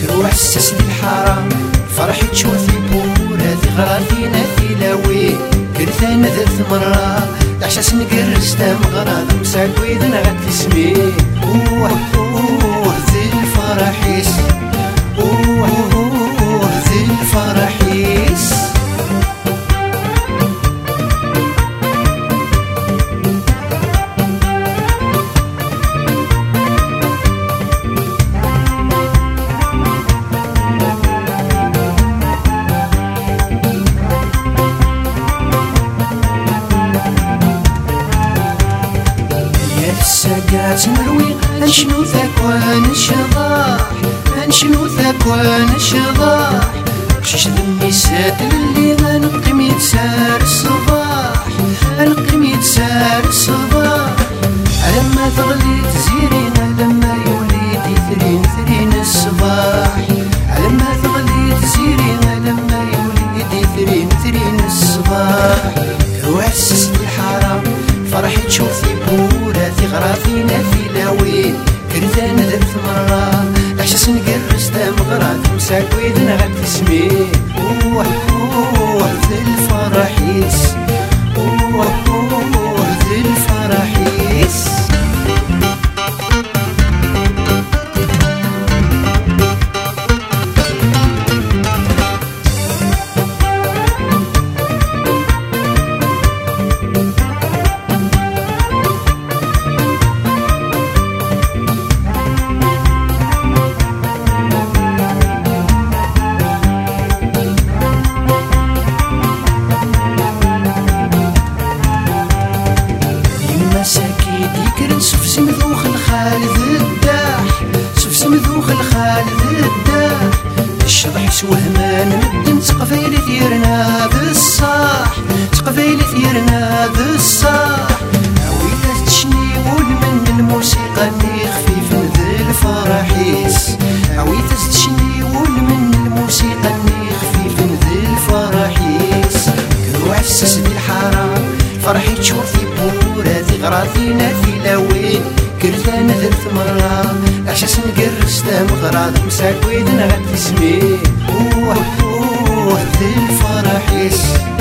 كرو حساس الحرام فرحي تشوفي بورا ذي غرافينا في لاوي كرثانا ثلاث مرة عشاس نقرس تام غراض مساكوي ذا غد اسمي أوه أوه ذي الفرحيس. السقات نروي أنشنو ثاكوان الشضاح أنشنو ثاكوان الشضاح شش ذمي ساتل اللي غنقيم يتسار الصباح القيم يتسار الصباح. لما تغلي تزيرين لما يولي ثرين ثرين الصباح لما تغلي تزيرين لما يولي ثرين ثرين الصباح وحسس بالحرام فرحي تشوفي بورا في لاوين كرثانا ذات مرة. احساس نقرس دام غرات مساكوي ذنا غد اسمي تقفيل ثيرنا بالصاح تقفيل ثيرنا بالصاح عويلة تشنيبون من الموسيقى اللي خفيف ذي الفرحيس. عويلة تشنيبون من الموسيقى اللي خفيف ذي الفرحيس. كرو حساس بالحرام فرحي تشوفي بورا ذي غراثينا في لاوين كرثانا ثلاث مرة عشاس نقرس تام غراض مساكوي ذنا غد اسمي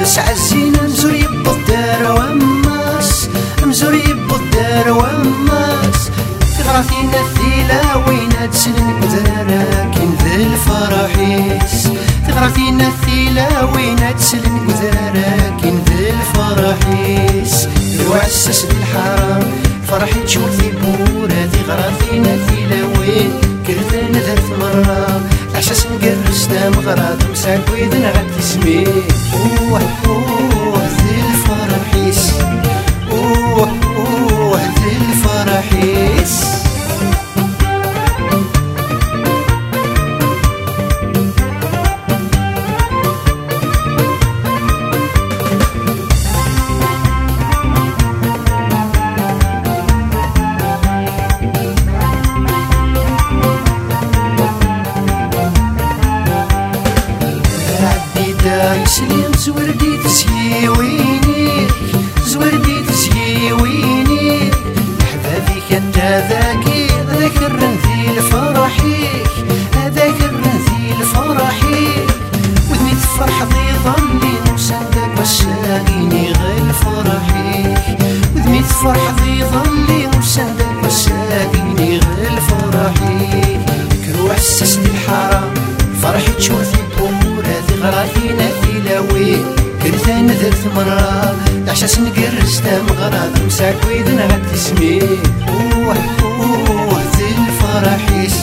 تسعة الزينة مزور يبو الدار وماس مزور يبو الدار وماس تغرافينا الثيلة وين تسلن قدرارا كين ذي الفرحيس. تغرافينا الثيلة وين تسلن قدرارا كين ذي الفرحيس. الوعسس بالحرام فرحي تشوفي بورا ذي غرافينا غراض مساكوي ذنا غد اسمي لي زوردي تسيويني زوردي تسيويني احبابي كانت ذاكي ذاكر ذي الفرحيك ذاكر ذي الفرحيك وذني تفرح ذي ظلي نوسندك وساقيني غير فرحيك وذني تفرح عشاس نقرس تام غراض مساكوي ذنا غد اسمي أوه أوه ذي الفرحيس